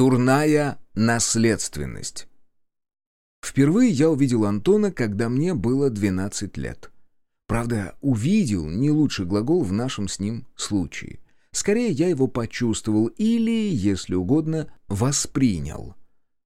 Дурная наследственность. Впервые я увидел Антона, когда мне было 12 лет. Правда, увидел не лучший глагол в нашем с ним случае. Скорее, я его почувствовал или, если угодно, воспринял.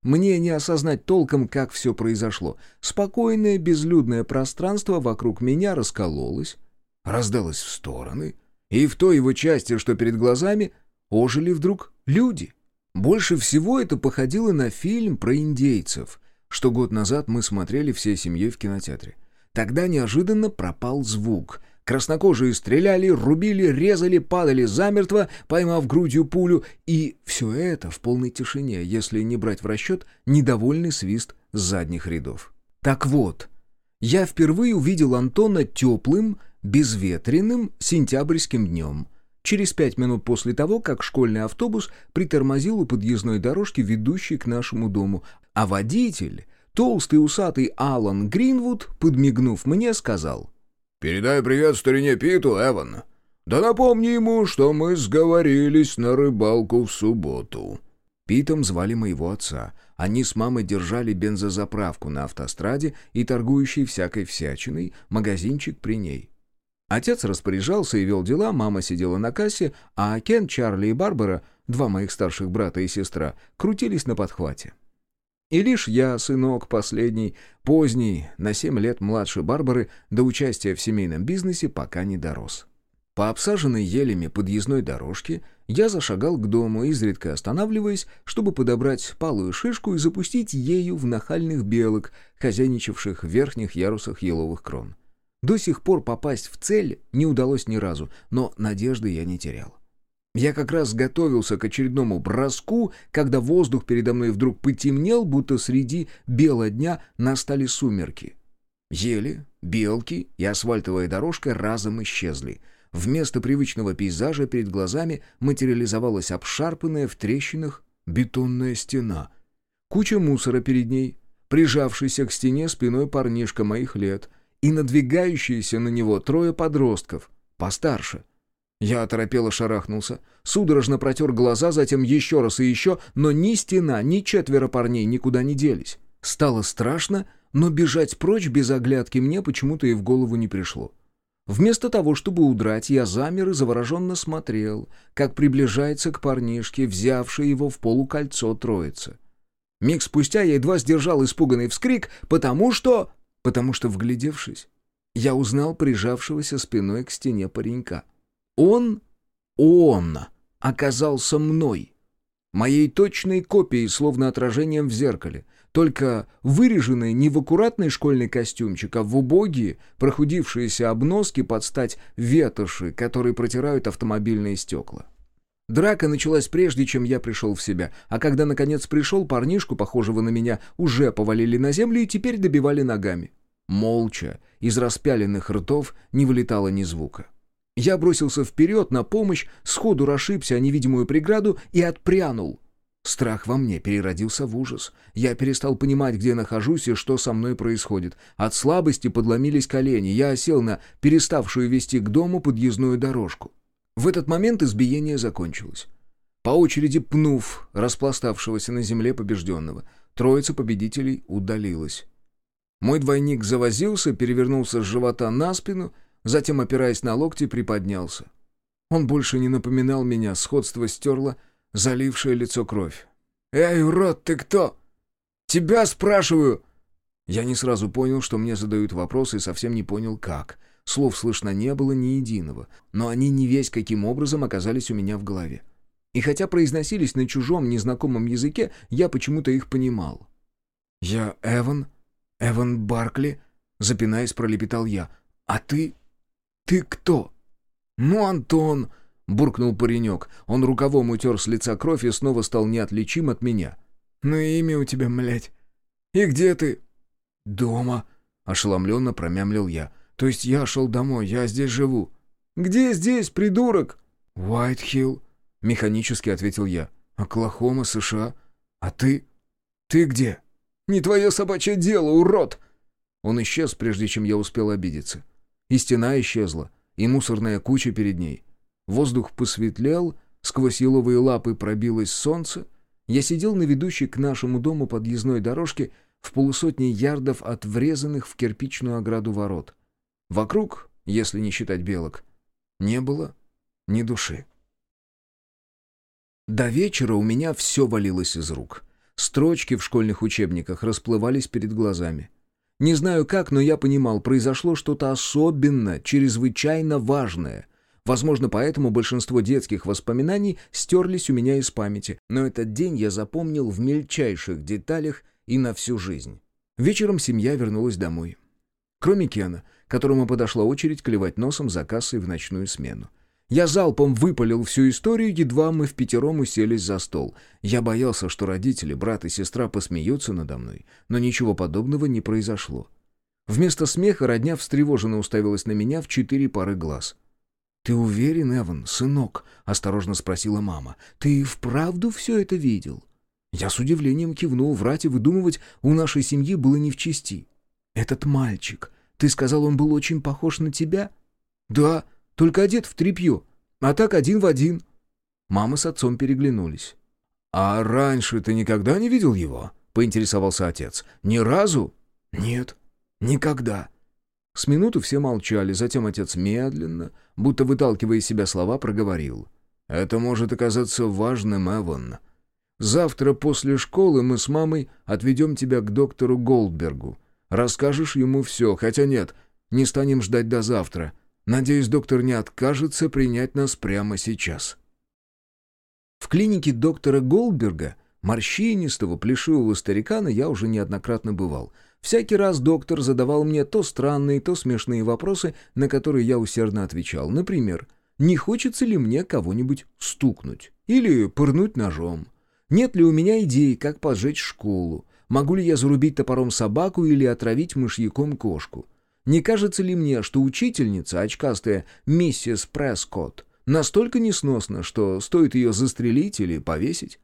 Мне не осознать толком, как все произошло. Спокойное безлюдное пространство вокруг меня раскололось, раздалось в стороны, и в той его части, что перед глазами, ожили вдруг люди — больше всего это походило на фильм про индейцев, что год назад мы смотрели всей семьей в кинотеатре. Тогда неожиданно пропал звук. Краснокожие стреляли, рубили, резали, падали замертво, поймав грудью пулю. И все это в полной тишине, если не брать в расчет недовольный свист задних рядов. Так вот, я впервые увидел Антона теплым, безветренным сентябрьским днем — через пять минут после того, как школьный автобус притормозил у подъездной дорожки, ведущей к нашему дому, а водитель, толстый усатый Алан Гринвуд, подмигнув мне, сказал «Передай привет старине Питу, Эван. Да напомни ему, что мы сговорились на рыбалку в субботу». Питом звали моего отца. Они с мамой держали бензозаправку на автостраде и торгующий всякой всячиной магазинчик при ней. Отец распоряжался и вел дела, мама сидела на кассе, а Кен, Чарли и Барбара, два моих старших брата и сестра, крутились на подхвате. И лишь я, сынок последний, поздний, на семь лет младше Барбары, до участия в семейном бизнесе пока не дорос. По обсаженной елями подъездной дорожке я зашагал к дому, изредка останавливаясь, чтобы подобрать палую шишку и запустить ею в нахальных белок, хозяйничавших в верхних ярусах еловых крон. До сих пор попасть в цель не удалось ни разу, но надежды я не терял. Я как раз готовился к очередному броску, когда воздух передо мной вдруг потемнел, будто среди бела дня настали сумерки. Ели, белки и асфальтовая дорожка разом исчезли. Вместо привычного пейзажа перед глазами материализовалась обшарпанная в трещинах бетонная стена. Куча мусора перед ней, прижавшийся к стене спиной парнишка моих лет — и надвигающиеся на него трое подростков, постарше. Я оторопело шарахнулся, судорожно протер глаза, затем еще раз и еще, но ни стена, ни четверо парней никуда не делись. Стало страшно, но бежать прочь без оглядки мне почему-то и в голову не пришло. Вместо того, чтобы удрать, я замер и завороженно смотрел, как приближается к парнишке, взявшей его в полукольцо троица. Миг спустя я едва сдержал испуганный вскрик, потому что потому что, вглядевшись, я узнал прижавшегося спиной к стене паренька. Он, он оказался мной, моей точной копией, словно отражением в зеркале, только выреженной не в аккуратный школьный костюмчик, а в убогие, прохудившиеся обноски под стать ветоши, которые протирают автомобильные стекла. Драка началась прежде, чем я пришел в себя, а когда наконец пришел, парнишку, похожего на меня, уже повалили на землю и теперь добивали ногами. Молча, из распяленных ртов не вылетало ни звука. Я бросился вперед на помощь, сходу расшибся о невидимую преграду и отпрянул. Страх во мне переродился в ужас. Я перестал понимать, где нахожусь и что со мной происходит. От слабости подломились колени. Я осел на переставшую вести к дому подъездную дорожку. В этот момент избиение закончилось. По очереди пнув распластавшегося на земле побежденного, троица победителей удалилась. Мой двойник завозился, перевернулся с живота на спину, затем, опираясь на локти, приподнялся. Он больше не напоминал меня, сходство стерло, залившее лицо кровь. «Эй, урод, ты кто?» «Тебя спрашиваю!» Я не сразу понял, что мне задают вопросы, и совсем не понял, как — Слов слышно не было ни единого, но они не весь каким образом оказались у меня в голове. И хотя произносились на чужом, незнакомом языке, я почему-то их понимал. «Я Эван? Эван Баркли?» — запинаясь, пролепетал я. «А ты? Ты кто?» «Ну, Антон!» — буркнул паренек. Он рукавом утер с лица кровь и снова стал неотличим от меня. «Ну и имя у тебя, млядь. И где ты?» «Дома», — ошеломленно промямлил я. То есть я шел домой, я здесь живу». «Где здесь, придурок?» «Уайт-Хилл», — механически ответил я. «Оклахома, США. А ты? Ты где?» «Не твое собачье дело, урод!» Он исчез, прежде чем я успел обидеться. И стена исчезла, и мусорная куча перед ней. Воздух посветлел, сквозь еловые лапы пробилось солнце, Я сидел на ведущей к нашему дому подъездной дорожке в полусотни ярдов от врезанных в кирпичную ограду ворот. Вокруг, если не считать белок, не было ни души. До вечера у меня все валилось из рук. Строчки в школьных учебниках расплывались перед глазами. Не знаю как, но я понимал, произошло что-то особенно, чрезвычайно важное. Возможно, поэтому большинство детских воспоминаний стерлись у меня из памяти, но этот день я запомнил в мельчайших деталях и на всю жизнь. Вечером семья вернулась домой. Кроме Кена, которому подошла очередь клевать носом за кассой в ночную смену. Я залпом выпалил всю историю, едва мы в пятером уселись за стол. Я боялся, что родители, брат и сестра посмеются надо мной, но ничего подобного не произошло. Вместо смеха родня встревоженно уставилась на меня в четыре пары глаз. «Ты уверен, Эван, сынок?» — осторожно спросила мама. «Ты вправду все это видел?» Я с удивлением кивнул, врать и выдумывать у нашей семьи было не в чести. «Этот мальчик, ты сказал, он был очень похож на тебя?» «Да», только одет в тряпье, а так один в один». Мама с отцом переглянулись. «А раньше ты никогда не видел его?» — поинтересовался отец. «Ни разу?» «Нет, никогда». С минуту все молчали, затем отец медленно, будто выталкивая из себя слова, проговорил. «Это может оказаться важным, Эван. Завтра после школы мы с мамой отведем тебя к доктору Голдбергу. Расскажешь ему все, хотя нет, не станем ждать до завтра. Надеюсь, доктор не откажется принять нас прямо сейчас. В клинике доктора Голдберга, морщинистого, плешивого старикана, я уже неоднократно бывал. Всякий раз доктор задавал мне то странные, то смешные вопросы, на которые я усердно отвечал. Например, не хочется ли мне кого-нибудь стукнуть? Или пырнуть ножом? Нет ли у меня идей, как поджечь школу? Могу ли я зарубить топором собаку или отравить мышьяком кошку? Не кажется ли мне, что учительница, очкастая миссис Прескотт, настолько несносна, что стоит ее застрелить или повесить?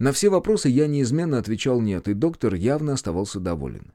На все вопросы я неизменно отвечал «нет», и доктор явно оставался доволен.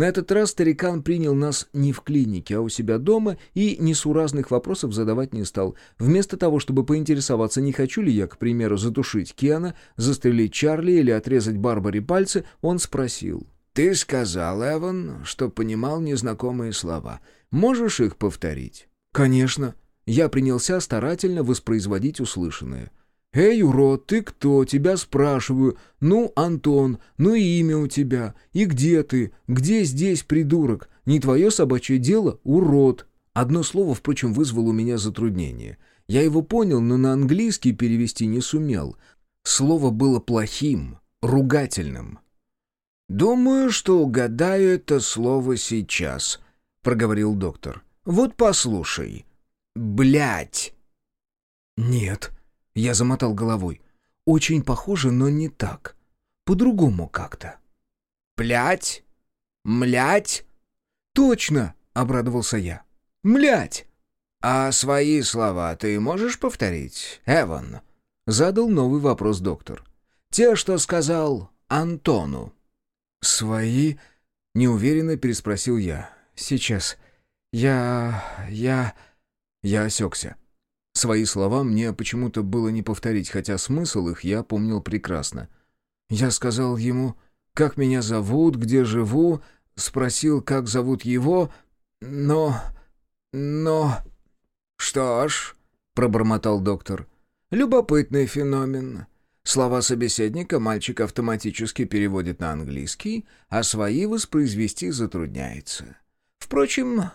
На этот раз старикан принял нас не в клинике, а у себя дома и несуразных вопросов задавать не стал. Вместо того, чтобы поинтересоваться, не хочу ли я, к примеру, затушить Кена, застрелить Чарли или отрезать Барбаре пальцы, он спросил — «Ты сказал, Эван, что понимал незнакомые слова. Можешь их повторить?» «Конечно». Я принялся старательно воспроизводить услышанное. «Эй, урод, ты кто? Тебя спрашиваю. Ну, Антон, ну и имя у тебя. И где ты? Где здесь, придурок? Не твое собачье дело? Урод!» Одно слово, впрочем, вызвало у меня затруднение. Я его понял, но на английский перевести не сумел. Слово было плохим, ругательным. «Думаю, что угадаю это слово сейчас», — проговорил доктор. «Вот послушай. Блять. «Нет», — я замотал головой. «Очень похоже, но не так. По-другому как-то». «Плять? Млять?» «Точно!» — обрадовался я. «Млять!» «А свои слова ты можешь повторить, Эван?» — задал новый вопрос доктор. «Те, что сказал Антону». «Свои?» — неуверенно переспросил я. «Сейчас. Я... я...» Я осекся. Свои слова мне почему-то было не повторить, хотя смысл их я помнил прекрасно. Я сказал ему, как меня зовут, где живу, спросил, как зовут его, но... но... «Что ж», — пробормотал доктор, — «любопытный феномен. Слова собеседника мальчик автоматически переводит на английский, а свои воспроизвести затрудняется. Впрочем,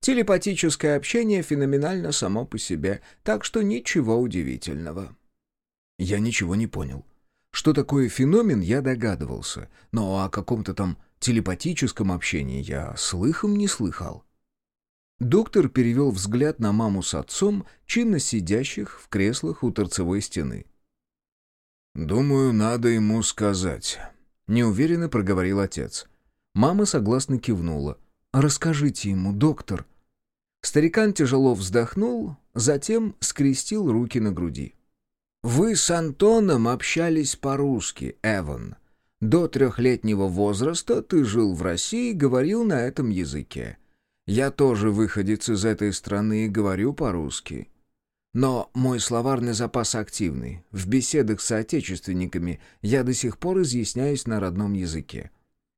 телепатическое общение феноменально само по себе, так что ничего удивительного. Я ничего не понял. Что такое феномен, я догадывался, но о каком-то там телепатическом общении я слыхом не слыхал. Доктор перевел взгляд на маму с отцом, чинно сидящих в креслах у торцевой стены. «Думаю, надо ему сказать», — неуверенно проговорил отец. Мама согласно кивнула. «Расскажите ему, доктор». Старикан тяжело вздохнул, затем скрестил руки на груди. «Вы с Антоном общались по-русски, Эван. До трехлетнего возраста ты жил в России и говорил на этом языке. Я тоже выходец из этой страны и говорю по-русски. Но мой словарный запас активный. В беседах с соотечественниками я до сих пор изъясняюсь на родном языке.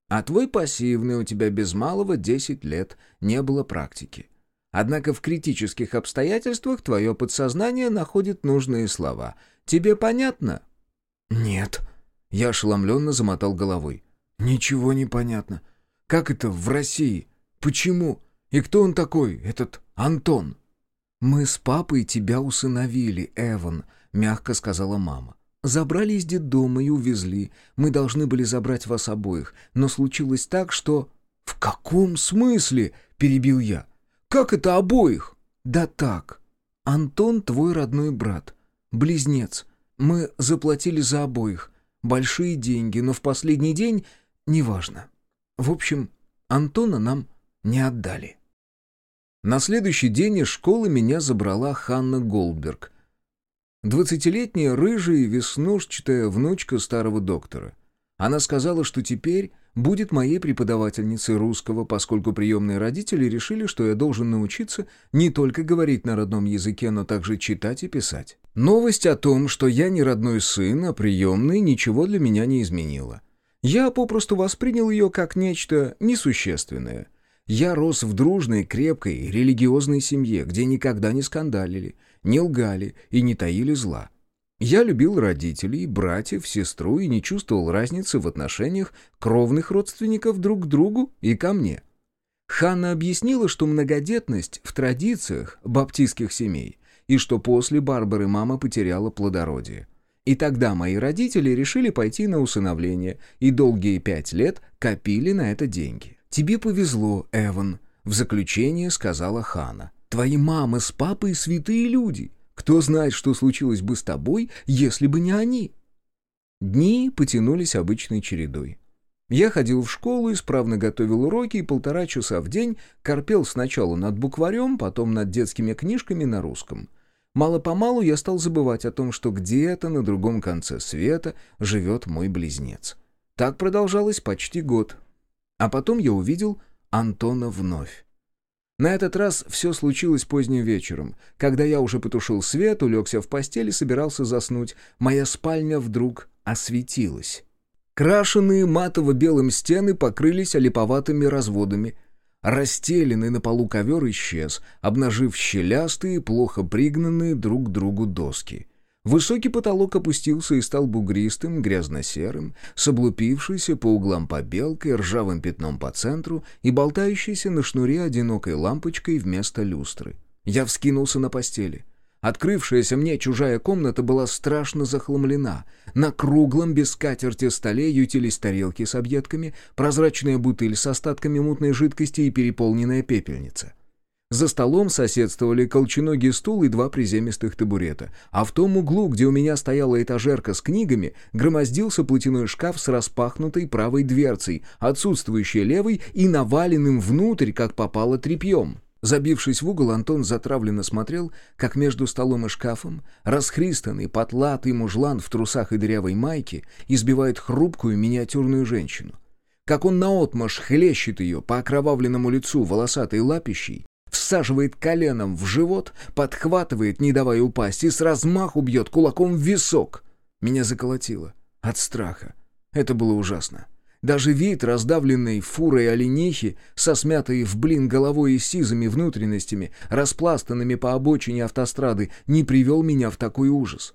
А твой пассивный у тебя без малого 10 лет не было практики. Однако в критических обстоятельствах твое подсознание находит нужные слова. Тебе понятно? Нет. Я ошеломленно замотал головой. Ничего не понятно. Как это в России? Почему? И кто он такой, этот Антон? «Мы с папой тебя усыновили, Эван», — мягко сказала мама. «Забрали из детдома и увезли. Мы должны были забрать вас обоих. Но случилось так, что...» «В каком смысле?» — перебил я. «Как это обоих?» «Да так. Антон твой родной брат. Близнец. Мы заплатили за обоих. Большие деньги, но в последний день... Неважно. В общем, Антона нам не отдали». На следующий день из школы меня забрала Ханна Голдберг. Двадцатилетняя рыжая веснушчатая внучка старого доктора. Она сказала, что теперь будет моей преподавательницей русского, поскольку приемные родители решили, что я должен научиться не только говорить на родном языке, но также читать и писать. Новость о том, что я не родной сын, а приемный, ничего для меня не изменила. Я попросту воспринял ее как нечто несущественное — я рос в дружной, крепкой, религиозной семье, где никогда не скандалили, не лгали и не таили зла. Я любил родителей, братьев, сестру и не чувствовал разницы в отношениях кровных родственников друг к другу и ко мне. Ханна объяснила, что многодетность в традициях баптистских семей и что после Барбары мама потеряла плодородие. И тогда мои родители решили пойти на усыновление и долгие пять лет копили на это деньги. «Тебе повезло, Эван», — в заключение сказала Хана. «Твои мама с папой святые люди. Кто знает, что случилось бы с тобой, если бы не они?» Дни потянулись обычной чередой. Я ходил в школу, исправно готовил уроки и полтора часа в день корпел сначала над букварем, потом над детскими книжками на русском. Мало-помалу я стал забывать о том, что где-то на другом конце света живет мой близнец. Так продолжалось почти год, а потом я увидел Антона вновь. На этот раз все случилось поздним вечером. Когда я уже потушил свет, улегся в постель и собирался заснуть, моя спальня вдруг осветилась. Крашеные матово-белым стены покрылись олиповатыми разводами. Расстеленный на полу ковер исчез, обнажив щелястые, плохо пригнанные друг к другу доски. Высокий потолок опустился и стал бугристым, грязно-серым, с облупившейся по углам побелкой, ржавым пятном по центру и болтающейся на шнуре одинокой лампочкой вместо люстры. Я вскинулся на постели. Открывшаяся мне чужая комната была страшно захламлена. На круглом без скатерти столе ютились тарелки с объедками, прозрачная бутыль с остатками мутной жидкости и переполненная пепельница. За столом соседствовали колченогий стул и два приземистых табурета, а в том углу, где у меня стояла этажерка с книгами, громоздился платяной шкаф с распахнутой правой дверцей, отсутствующей левой и наваленным внутрь, как попало тряпьем. Забившись в угол, Антон затравленно смотрел, как между столом и шкафом расхристанный, потлатый мужлан в трусах и дырявой майке избивает хрупкую миниатюрную женщину. Как он наотмашь хлещет ее по окровавленному лицу волосатой лапищей, всаживает коленом в живот, подхватывает, не давая упасть, и с размаху бьет кулаком в висок. Меня заколотило. От страха. Это было ужасно. Даже вид раздавленной фурой оленихи, со смятой в блин головой и сизыми внутренностями, распластанными по обочине автострады, не привел меня в такой ужас.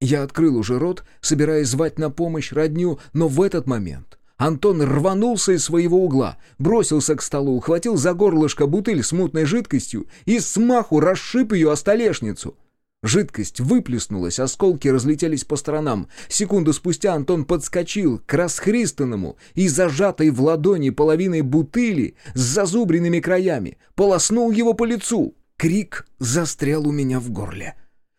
Я открыл уже рот, собираясь звать на помощь родню, но в этот момент Антон рванулся из своего угла, бросился к столу, ухватил за горлышко бутыль с мутной жидкостью и смаху расшиб ее о столешницу. Жидкость выплеснулась, осколки разлетелись по сторонам. Секунду спустя Антон подскочил к расхристанному и зажатой в ладони половиной бутыли с зазубренными краями, полоснул его по лицу. Крик застрял у меня в горле.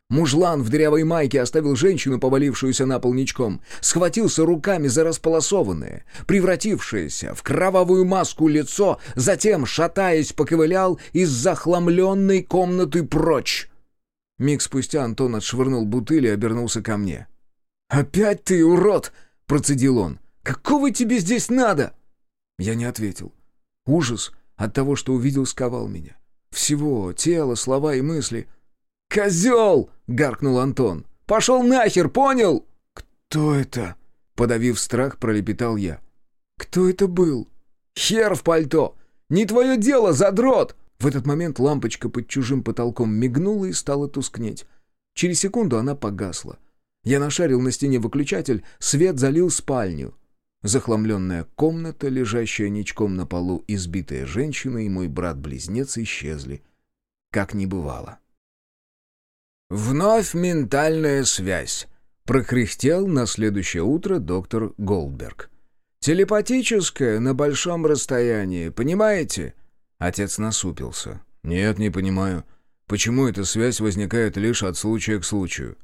Мужлан в дырявой майке оставил женщину, повалившуюся на пол ничком, схватился руками за располосованное, превратившееся в кровавую маску лицо, затем, шатаясь, поковылял из захламленной комнаты прочь. Миг спустя Антон отшвырнул бутыль и обернулся ко мне. «Опять ты, урод!» — процедил он. «Какого тебе здесь надо?» Я не ответил. Ужас от того, что увидел, сковал меня. Всего, тело, слова и мысли — «Козел!» — гаркнул Антон. «Пошел нахер, понял?» «Кто это?» — подавив страх, пролепетал я. «Кто это был?» «Хер в пальто! Не твое дело, задрот!» В этот момент лампочка под чужим потолком мигнула и стала тускнеть. Через секунду она погасла. Я нашарил на стене выключатель, свет залил спальню. Захламленная комната, лежащая ничком на полу, избитая женщина и мой брат-близнец исчезли. Как не бывало. «Вновь ментальная связь», — прокряхтел на следующее утро доктор Голдберг. «Телепатическая на большом расстоянии, понимаете?» Отец насупился. «Нет, не понимаю. Почему эта связь возникает лишь от случая к случаю?»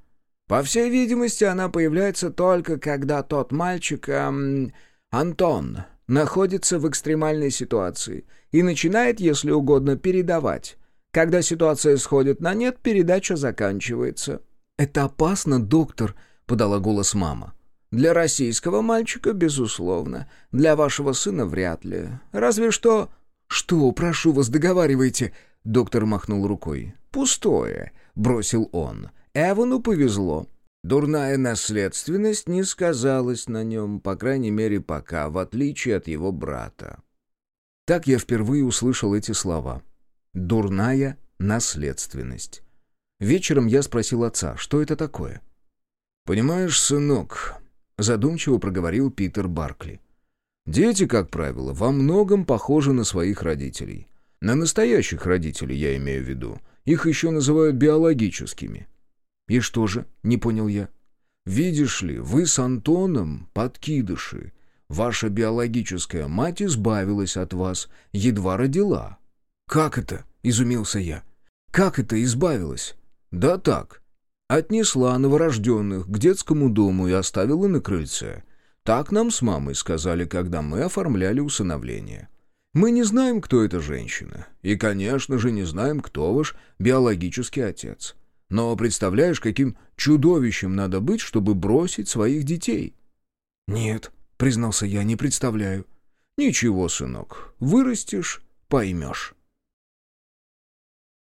По всей видимости, она появляется только когда тот мальчик, эм, Антон, находится в экстремальной ситуации и начинает, если угодно, передавать. Когда ситуация сходит на нет, передача заканчивается. «Это опасно, доктор», — подала голос мама. «Для российского мальчика, безусловно. Для вашего сына вряд ли. Разве что...» «Что, прошу вас, договаривайте», — доктор махнул рукой. «Пустое», — бросил он. Эвану повезло. Дурная наследственность не сказалась на нем, по крайней мере пока, в отличие от его брата. Так я впервые услышал эти слова. «Дурная наследственность». Вечером я спросил отца, что это такое. «Понимаешь, сынок», — задумчиво проговорил Питер Баркли, «дети, как правило, во многом похожи на своих родителей. На настоящих родителей, я имею в виду. Их еще называют биологическими. «И что же?» — не понял я. «Видишь ли, вы с Антоном подкидыши. Ваша биологическая мать избавилась от вас, едва родила». «Как это?» — изумился я. «Как это избавилась?» «Да так. Отнесла новорожденных к детскому дому и оставила на крыльце. Так нам с мамой сказали, когда мы оформляли усыновление. Мы не знаем, кто эта женщина. И, конечно же, не знаем, кто ваш биологический отец. Но представляешь, каким чудовищем надо быть, чтобы бросить своих детей?» «Нет», — признался я, — «не представляю». «Ничего, сынок, вырастешь — поймешь».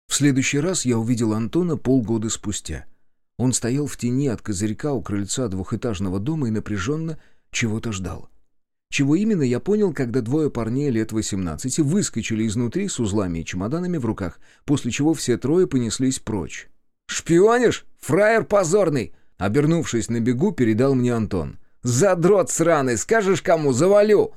В следующий раз я увидел Антона полгода спустя. Он стоял в тени от козырька у крыльца двухэтажного дома и напряженно чего-то ждал. Чего именно, я понял, когда двое парней лет 18 выскочили изнутри с узлами и чемоданами в руках, после чего все трое понеслись прочь. «Шпионишь? Фраер позорный!» Обернувшись на бегу, передал мне Антон. «Задрот сраный! Скажешь кому? Завалю!»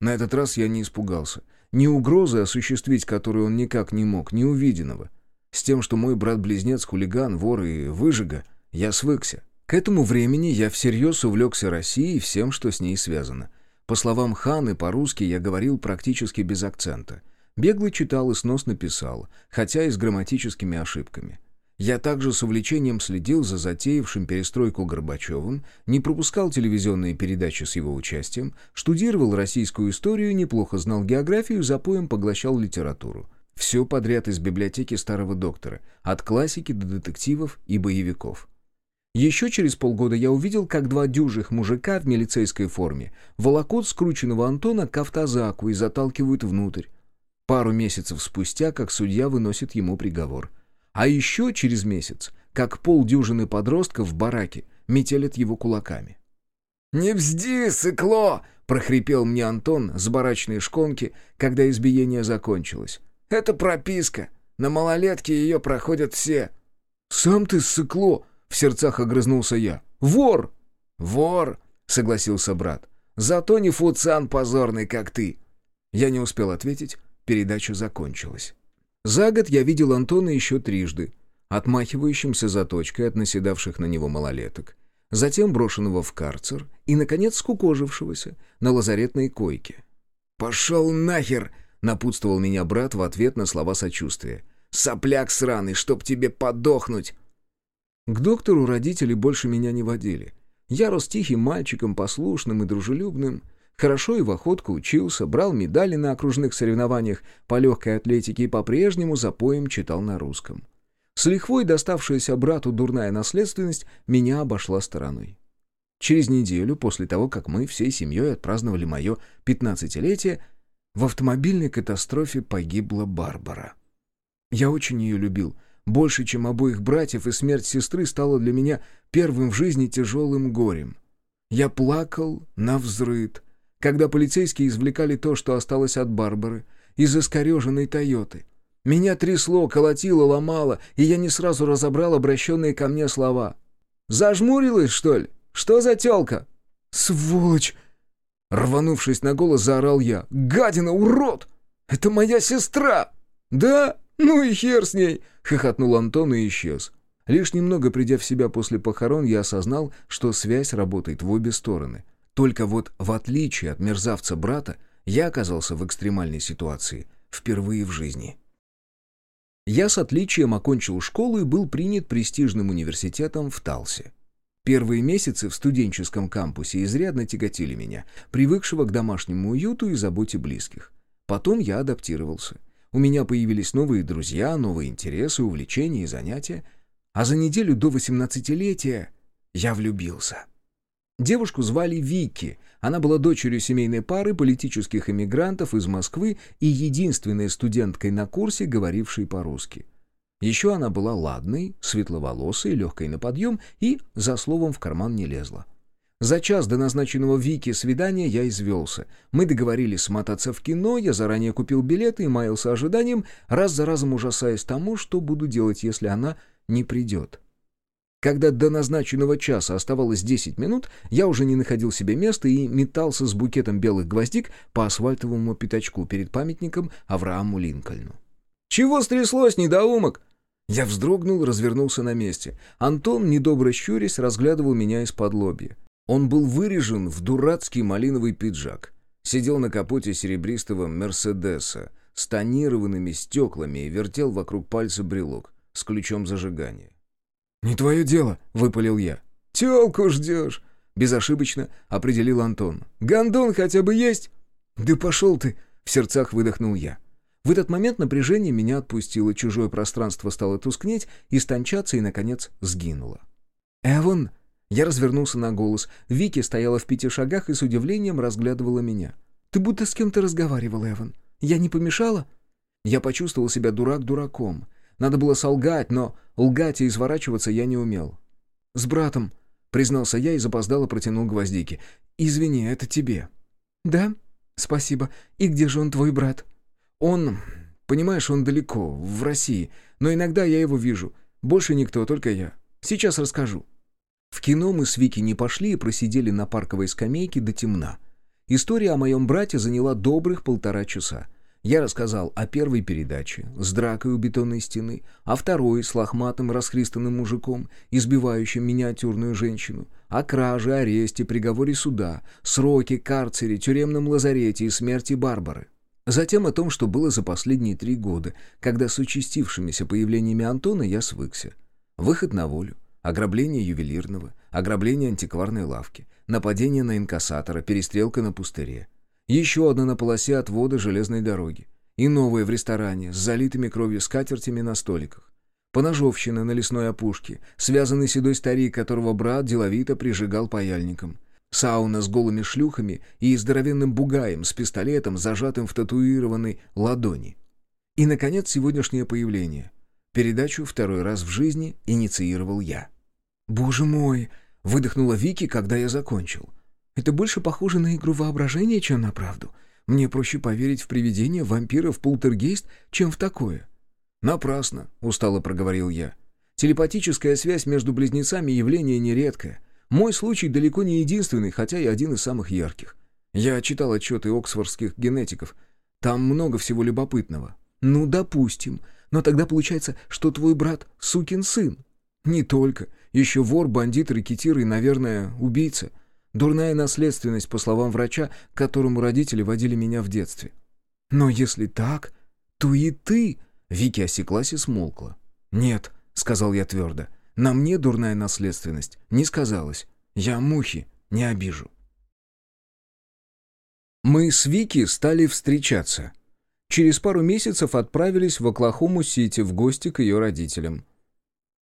На этот раз я не испугался. Ни угрозы, осуществить которую он никак не мог, ни увиденного. С тем, что мой брат-близнец хулиган, вор и выжига, я свыкся. К этому времени я всерьез увлекся Россией и всем, что с ней связано. По словам Ханы, по-русски я говорил практически без акцента. Бегло читал и сносно писал, хотя и с грамматическими ошибками. Я также с увлечением следил за затеявшим перестройку Горбачевым, не пропускал телевизионные передачи с его участием, штудировал российскую историю, неплохо знал географию, запоем поглощал литературу. Все подряд из библиотеки старого доктора, от классики до детективов и боевиков. Еще через полгода я увидел, как два дюжих мужика в милицейской форме волокут скрученного Антона к автозаку и заталкивают внутрь. Пару месяцев спустя, как судья выносит ему приговор – а еще через месяц, как полдюжины подростков в бараке метелят его кулаками. «Не бзди, сыкло!» — прохрипел мне Антон с барачной шконки, когда избиение закончилось. «Это прописка. На малолетке ее проходят все». «Сам ты сыкло!» — в сердцах огрызнулся я. «Вор!» «Вор!» — согласился брат. «Зато не фуцан позорный, как ты!» Я не успел ответить, передача закончилась. За год я видел Антона еще трижды, отмахивающимся заточкой от наседавших на него малолеток, затем брошенного в карцер и, наконец, скукожившегося на лазаретной койке. «Пошел нахер!» — напутствовал меня брат в ответ на слова сочувствия. «Сопляк сраный, чтоб тебе подохнуть!» К доктору родители больше меня не водили. Я рос тихим мальчиком, послушным и дружелюбным — Хорошо и в охотку учился, брал медали на окружных соревнованиях по легкой атлетике и по-прежнему за поем читал на русском. С лихвой доставшаяся брату дурная наследственность меня обошла стороной. Через неделю после того, как мы всей семьей отпраздновали мое пятнадцатилетие, в автомобильной катастрофе погибла Барбара. Я очень ее любил, Больше, чем обоих братьев, и смерть сестры стала для меня первым в жизни тяжелым горем. Я плакал на взрыд, когда полицейские извлекали то, что осталось от Барбары, из искореженной «Тойоты». Меня трясло, колотило, ломало, и я не сразу разобрал обращенные ко мне слова. «Зажмурилась, что ли? Что за тёлка?» «Сволочь!» Рванувшись на голос, заорал я. «Гадина, урод! Это моя сестра!» «Да? Ну и хер с ней!» — хохотнул Антон и исчез. Лишь немного придя в себя после похорон, я осознал, что связь работает в обе стороны. Только вот, в отличие от мерзавца-брата, я оказался в экстремальной ситуации впервые в жизни. Я с отличием окончил школу и был принят престижным университетом в Талсе. Первые месяцы в студенческом кампусе изрядно тяготили меня, привыкшего к домашнему уюту и заботе близких. Потом я адаптировался. У меня появились новые друзья, новые интересы, увлечения и занятия. А за неделю до восемнадцатилетия я влюбился. Девушку звали Вики. Она была дочерью семейной пары политических эмигрантов из Москвы и единственной студенткой на курсе, говорившей по-русски. Еще она была ладной, светловолосой, легкой на подъем и за словом в карман не лезла. За час до назначенного Вики свидания я извелся. Мы договорились смотаться в кино, я заранее купил билеты и маялся ожиданием, раз за разом ужасаясь тому, что буду делать, если она не придет. Когда до назначенного часа оставалось 10 минут, я уже не находил себе места и метался с букетом белых гвоздик по асфальтовому пятачку перед памятником Аврааму Линкольну. «Чего стряслось, недоумок?» Я вздрогнул, развернулся на месте. Антон, недобро щурясь, разглядывал меня из-под лобья. Он был вырежен в дурацкий малиновый пиджак. Сидел на капоте серебристого «Мерседеса» с тонированными стеклами и вертел вокруг пальца брелок с ключом зажигания. «Не твое дело», — выпалил я. «Телку ждешь», — безошибочно определил Антон. «Гондон хотя бы есть?» «Да пошел ты!» — в сердцах выдохнул я. В этот момент напряжение меня отпустило, чужое пространство стало тускнеть, истончаться и, наконец, сгинуло. «Эван!» Я развернулся на голос. Вики стояла в пяти шагах и с удивлением разглядывала меня. «Ты будто с кем-то разговаривал, Эван. Я не помешала?» Я почувствовал себя дурак дураком. Надо было солгать, но лгать и изворачиваться я не умел. «С братом», — признался я и запоздало протянул гвоздики. «Извини, это тебе». «Да? Спасибо. И где же он, твой брат?» «Он... Понимаешь, он далеко, в России, но иногда я его вижу. Больше никто, только я. Сейчас расскажу». В кино мы с Вики не пошли и просидели на парковой скамейке до темна. История о моем брате заняла добрых полтора часа. Я рассказал о первой передаче с дракой у бетонной стены, о второй с лохматым расхристанным мужиком, избивающим миниатюрную женщину, о краже, аресте, приговоре суда, сроке, карцере, тюремном лазарете и смерти Барбары. Затем о том, что было за последние три года, когда с участившимися появлениями Антона я свыкся. Выход на волю, ограбление ювелирного, ограбление антикварной лавки, нападение на инкассатора, перестрелка на пустыре — еще одна на полосе отвода железной дороги. И новая в ресторане с залитыми кровью скатертями на столиках. Поножовщина на лесной опушке, связанный седой старик, которого брат деловито прижигал паяльником. Сауна с голыми шлюхами и здоровенным бугаем с пистолетом, зажатым в татуированной ладони. И, наконец, сегодняшнее появление. Передачу второй раз в жизни инициировал я. «Боже мой!» — выдохнула Вики, когда я закончил. Это больше похоже на игру воображения, чем на правду. Мне проще поверить в привидения, вампиров, полтергейст, чем в такое». «Напрасно», — устало проговорил я. «Телепатическая связь между близнецами — явление нередкое. Мой случай далеко не единственный, хотя и один из самых ярких. Я читал отчеты оксфордских генетиков. Там много всего любопытного. Ну, допустим. Но тогда получается, что твой брат — сукин сын. Не только. Еще вор, бандит, рэкетир и, наверное, убийца. Дурная наследственность, по словам врача, к которому родители водили меня в детстве. Но если так, то и ты...» Вики осеклась и смолкла. «Нет», — сказал я твердо, — «на мне дурная наследственность не сказалась. Я мухи не обижу». Мы с Вики стали встречаться. Через пару месяцев отправились в Оклахому-Сити в гости к ее родителям.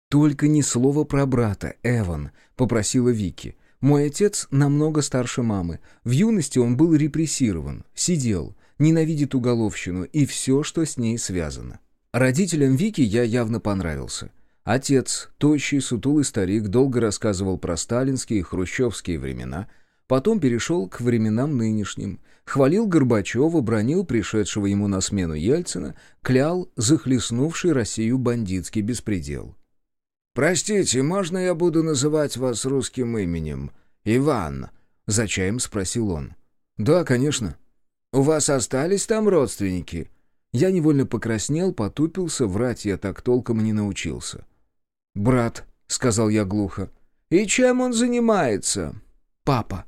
«Только ни слова про брата, Эван», — попросила Вики. Мой отец намного старше мамы. В юности он был репрессирован, сидел, ненавидит уголовщину и все, что с ней связано. Родителям Вики я явно понравился. Отец, тощий, сутулый старик, долго рассказывал про сталинские и хрущевские времена, потом перешел к временам нынешним, хвалил Горбачева, бронил пришедшего ему на смену Ельцина, клял захлестнувший Россию бандитский беспредел. «Простите, можно я буду называть вас русским именем? Иван?» — за чаем спросил он. «Да, конечно». «У вас остались там родственники?» Я невольно покраснел, потупился, врать я так толком не научился. «Брат», — сказал я глухо. «И чем он занимается?» «Папа».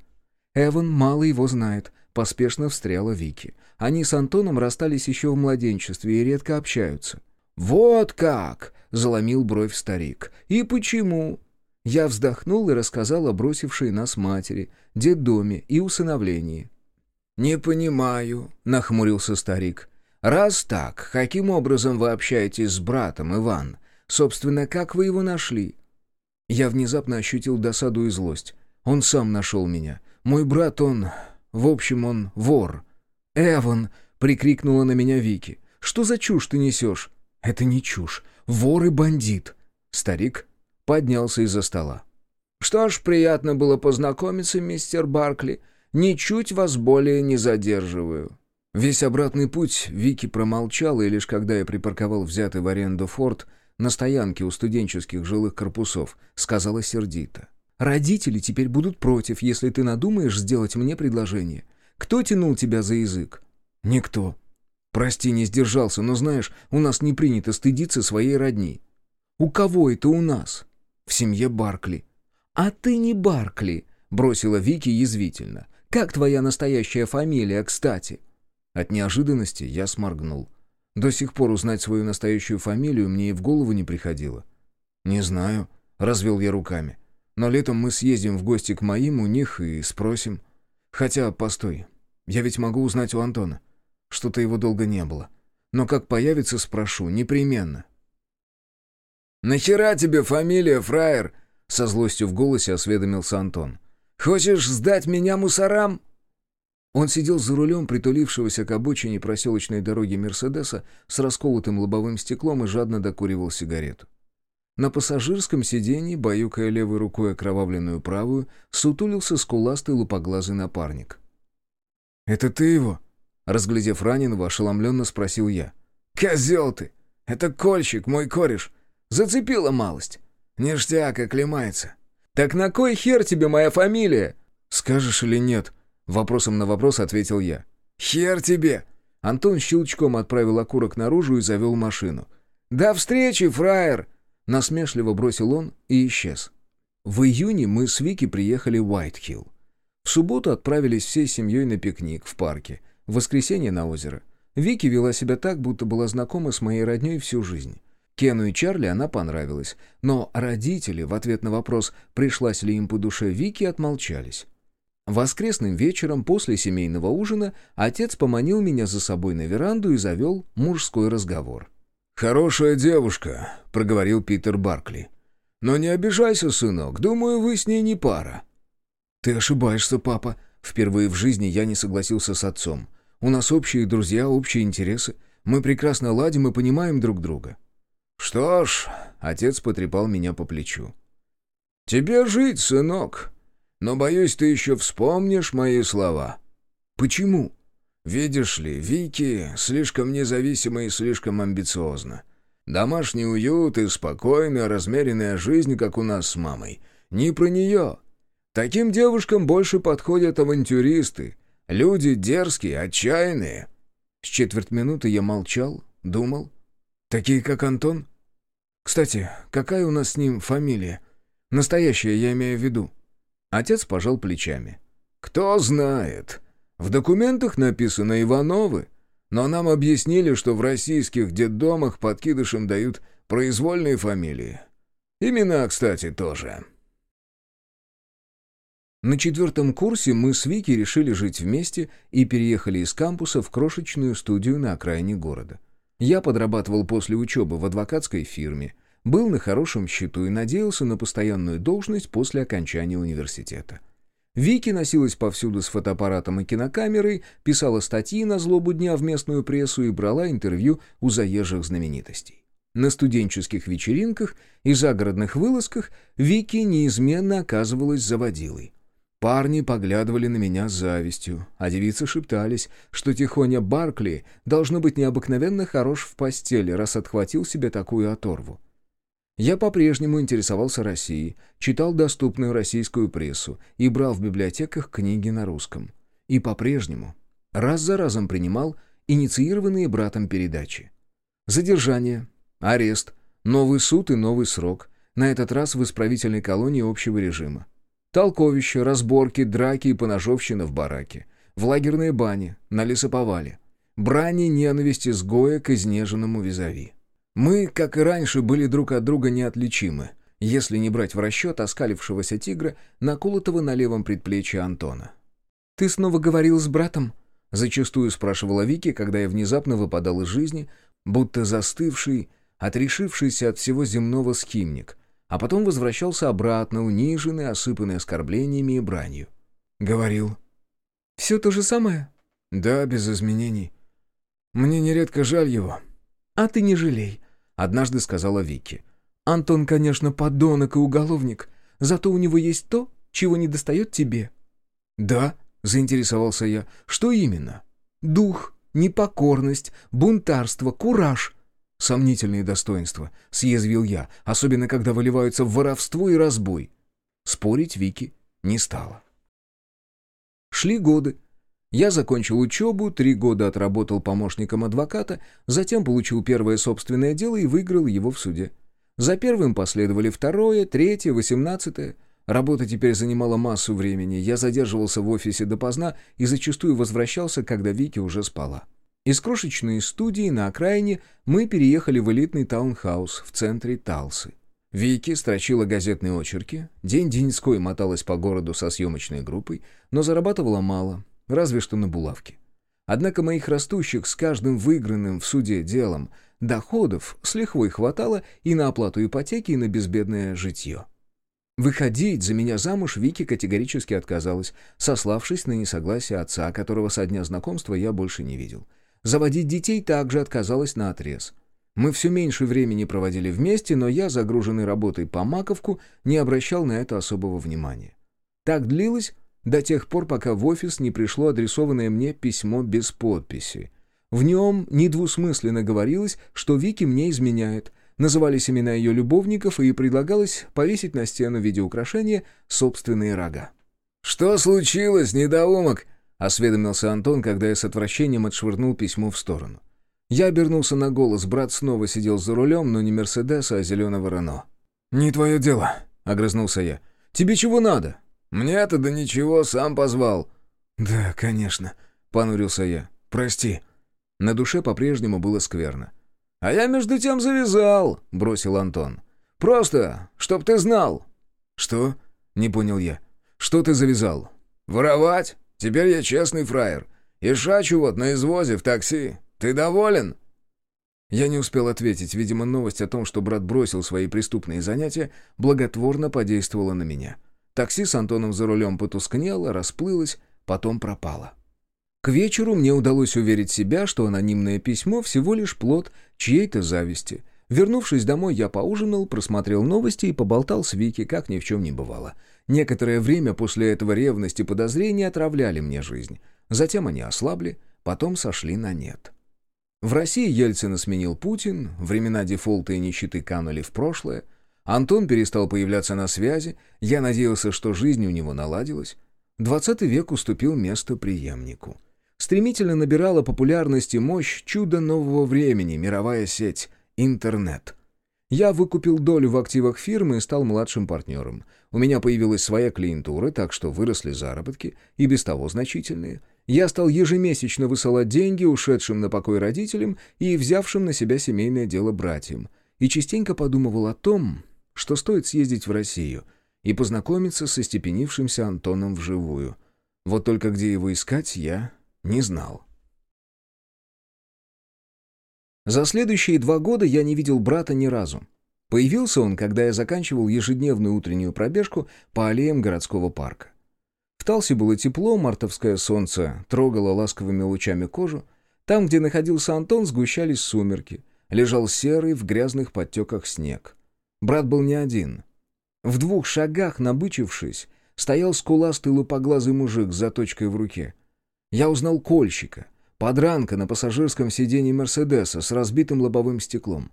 Эван мало его знает, поспешно встряла Вики. Они с Антоном расстались еще в младенчестве и редко общаются. «Вот как!» — заломил бровь старик. «И почему?» Я вздохнул и рассказал о бросившей нас матери, детдоме и усыновлении. «Не понимаю», — нахмурился старик. «Раз так, каким образом вы общаетесь с братом, Иван? Собственно, как вы его нашли?» Я внезапно ощутил досаду и злость. Он сам нашел меня. Мой брат, он... В общем, он вор. «Эван!» — прикрикнула на меня Вики. «Что за чушь ты несешь?» «Это не чушь. Вор и бандит». Старик поднялся из-за стола. «Что ж, приятно было познакомиться, мистер Баркли. Ничуть вас более не задерживаю». Весь обратный путь Вики промолчала, и лишь когда я припарковал взятый в аренду форт на стоянке у студенческих жилых корпусов, сказала сердито. «Родители теперь будут против, если ты надумаешь сделать мне предложение. Кто тянул тебя за язык?» «Никто. Прости, не сдержался, но знаешь, у нас не принято стыдиться своей родни». «У кого это у нас?» «В семье Баркли». «А ты не Баркли», — бросила Вики язвительно. «Как твоя настоящая фамилия, кстати?» От неожиданности я сморгнул. До сих пор узнать свою настоящую фамилию мне и в голову не приходило. «Не знаю», — развел я руками. «Но летом мы съездим в гости к моим у них и спросим. Хотя, постой, я ведь могу узнать у Антона. Что-то его долго не было. Но как появится, спрошу, непременно». «Нахера тебе фамилия, фраер?» — со злостью в голосе осведомился Антон. «Хочешь сдать меня мусорам?» Он сидел за рулем притулившегося к обочине проселочной дороги Мерседеса с расколотым лобовым стеклом и жадно докуривал сигарету. На пассажирском сиденье, баюкая левой рукой окровавленную правую, сутулился скуластый лупоглазый напарник. «Это ты его?» Разглядев раненого, ошеломленно спросил я. «Козел ты! Это Кольщик, мой кореш! Зацепила малость! Ништяк, оклемается! Так на кой хер тебе моя фамилия?» «Скажешь или нет?» Вопросом на вопрос ответил я. «Хер тебе!» Антон щелчком отправил окурок наружу и завел машину. «До встречи, фраер!» Насмешливо бросил он и исчез. В июне мы с Вики приехали в Уайтхилл. В субботу отправились всей семьей на пикник в парке, в воскресенье на озеро. Вики вела себя так, будто была знакома с моей родней всю жизнь. Кену и Чарли она понравилась, но родители в ответ на вопрос, пришлась ли им по душе Вики, отмолчались. Воскресным вечером после семейного ужина отец поманил меня за собой на веранду и завел мужской разговор. «Хорошая девушка», — проговорил Питер Баркли. «Но не обижайся, сынок, думаю, вы с ней не пара». «Ты ошибаешься, папа. Впервые в жизни я не согласился с отцом. У нас общие друзья, общие интересы. Мы прекрасно ладим и понимаем друг друга». «Что ж», — отец потрепал меня по плечу. «Тебе жить, сынок. Но, боюсь, ты еще вспомнишь мои слова». «Почему?» «Видишь ли, Вики слишком независима и слишком амбициозна. Домашний уют и спокойная, размеренная жизнь, как у нас с мамой. Не про нее. Таким девушкам больше подходят авантюристы. Люди дерзкие, отчаянные». С четверть минуты я молчал, думал. «Такие, как Антон? Кстати, какая у нас с ним фамилия? Настоящая, я имею в виду». Отец пожал плечами. «Кто знает. В документах написано Ивановы, но нам объяснили, что в российских детдомах подкидышам дают произвольные фамилии. Имена, кстати, тоже». На четвертом курсе мы с Вики решили жить вместе и переехали из кампуса в крошечную студию на окраине города. Я подрабатывал после учебы в адвокатской фирме – был на хорошем счету и надеялся на постоянную должность после окончания университета. Вики носилась повсюду с фотоаппаратом и кинокамерой, писала статьи на злобу дня в местную прессу и брала интервью у заезжих знаменитостей. На студенческих вечеринках и загородных вылазках Вики неизменно оказывалась заводилой. Парни поглядывали на меня с завистью, а девицы шептались, что Тихоня Баркли должно быть необыкновенно хорош в постели, раз отхватил себе такую оторву. Я по-прежнему интересовался Россией, читал доступную российскую прессу и брал в библиотеках книги на русском. И по-прежнему раз за разом принимал инициированные братом передачи. Задержание, арест, новый суд и новый срок, на этот раз в исправительной колонии общего режима. Толковища, разборки, драки и поножовщина в бараке. В лагерные бани, на лесоповале. Брани, ненависти, сгоя к изнеженному визави. Мы, как и раньше, были друг от друга неотличимы, если не брать в расчет оскалившегося тигра, наколотого на левом предплечье Антона. «Ты снова говорил с братом?» — зачастую спрашивала Вики, когда я внезапно выпадал из жизни, будто застывший, отрешившийся от всего земного скимник, а потом возвращался обратно, униженный, осыпанный оскорблениями и бранью. «Говорил». «Все то же самое?» «Да, без изменений. Мне нередко жаль его». «А ты не жалей», — однажды сказала Вики. «Антон, конечно, подонок и уголовник, зато у него есть то, чего не достает тебе». «Да», — заинтересовался я. «Что именно?» «Дух, непокорность, бунтарство, кураж». Сомнительные достоинства, съязвил я, особенно когда выливаются в воровство и разбой. Спорить Вики не стало. Шли годы. Я закончил учебу, три года отработал помощником адвоката, затем получил первое собственное дело и выиграл его в суде. За первым последовали второе, третье, восемнадцатое. Работа теперь занимала массу времени, я задерживался в офисе допоздна и зачастую возвращался, когда Вики уже спала. Из крошечной студии на окраине мы переехали в элитный таунхаус в центре Талсы. Вики строчила газетные очерки, день-деньской моталась по городу со съемочной группой, но зарабатывала мало, разве что на булавке. Однако моих растущих с каждым выигранным в суде делом доходов с лихвой хватало и на оплату ипотеки, и на безбедное житье. Выходить за меня замуж Вики категорически отказалась, сославшись на несогласие отца, которого со дня знакомства я больше не видел. Заводить детей также отказалась на отрез. Мы все меньше времени проводили вместе, но я, загруженный работой по маковку, не обращал на это особого внимания. Так длилось до тех пор, пока в офис не пришло адресованное мне письмо без подписи. В нем недвусмысленно говорилось, что Вики мне изменяет, назывались имена ее любовников и предлагалось повесить на стену в виде украшения собственные рога. «Что случилось, недоумок?» — осведомился Антон, когда я с отвращением отшвырнул письмо в сторону. Я обернулся на голос, брат снова сидел за рулем, но не Мерседеса, а зеленого Рено. «Не твое дело», — огрызнулся я. «Тебе чего надо?» «Мне-то да ничего, сам позвал». «Да, конечно», — понурился я. «Прости». На душе по-прежнему было скверно. «А я между тем завязал», — бросил Антон. «Просто, чтоб ты знал». «Что?» — не понял я. «Что ты завязал?» «Воровать. Теперь я честный фраер. И шачу вот на извозе в такси. Ты доволен?» Я не успел ответить. Видимо, новость о том, что брат бросил свои преступные занятия, благотворно подействовала на меня. Такси с Антоном за рулем потускнело, расплылось, потом пропало. К вечеру мне удалось уверить себя, что анонимное письмо всего лишь плод чьей-то зависти. Вернувшись домой, я поужинал, просмотрел новости и поболтал с Вики, как ни в чем не бывало. Некоторое время после этого ревность и подозрения отравляли мне жизнь. Затем они ослабли, потом сошли на нет. В России Ельцина сменил Путин, времена дефолта и нищеты канули в прошлое, Антон перестал появляться на связи, я надеялся, что жизнь у него наладилась. Двадцатый век уступил место преемнику. Стремительно набирала популярность и мощь чудо нового времени, мировая сеть, интернет. Я выкупил долю в активах фирмы и стал младшим партнером. У меня появилась своя клиентура, так что выросли заработки, и без того значительные. Я стал ежемесячно высылать деньги ушедшим на покой родителям и взявшим на себя семейное дело братьям. И частенько подумывал о том, что стоит съездить в Россию и познакомиться со степенившимся Антоном вживую. Вот только где его искать, я не знал. За следующие два года я не видел брата ни разу. Появился он, когда я заканчивал ежедневную утреннюю пробежку по аллеям городского парка. В Талсе было тепло, мартовское солнце трогало ласковыми лучами кожу. Там, где находился Антон, сгущались сумерки. Лежал серый в грязных подтеках снег. Брат был не один. В двух шагах, набычившись, стоял скуластый лупоглазый мужик с заточкой в руке. Я узнал кольщика, подранка на пассажирском сиденье Мерседеса с разбитым лобовым стеклом.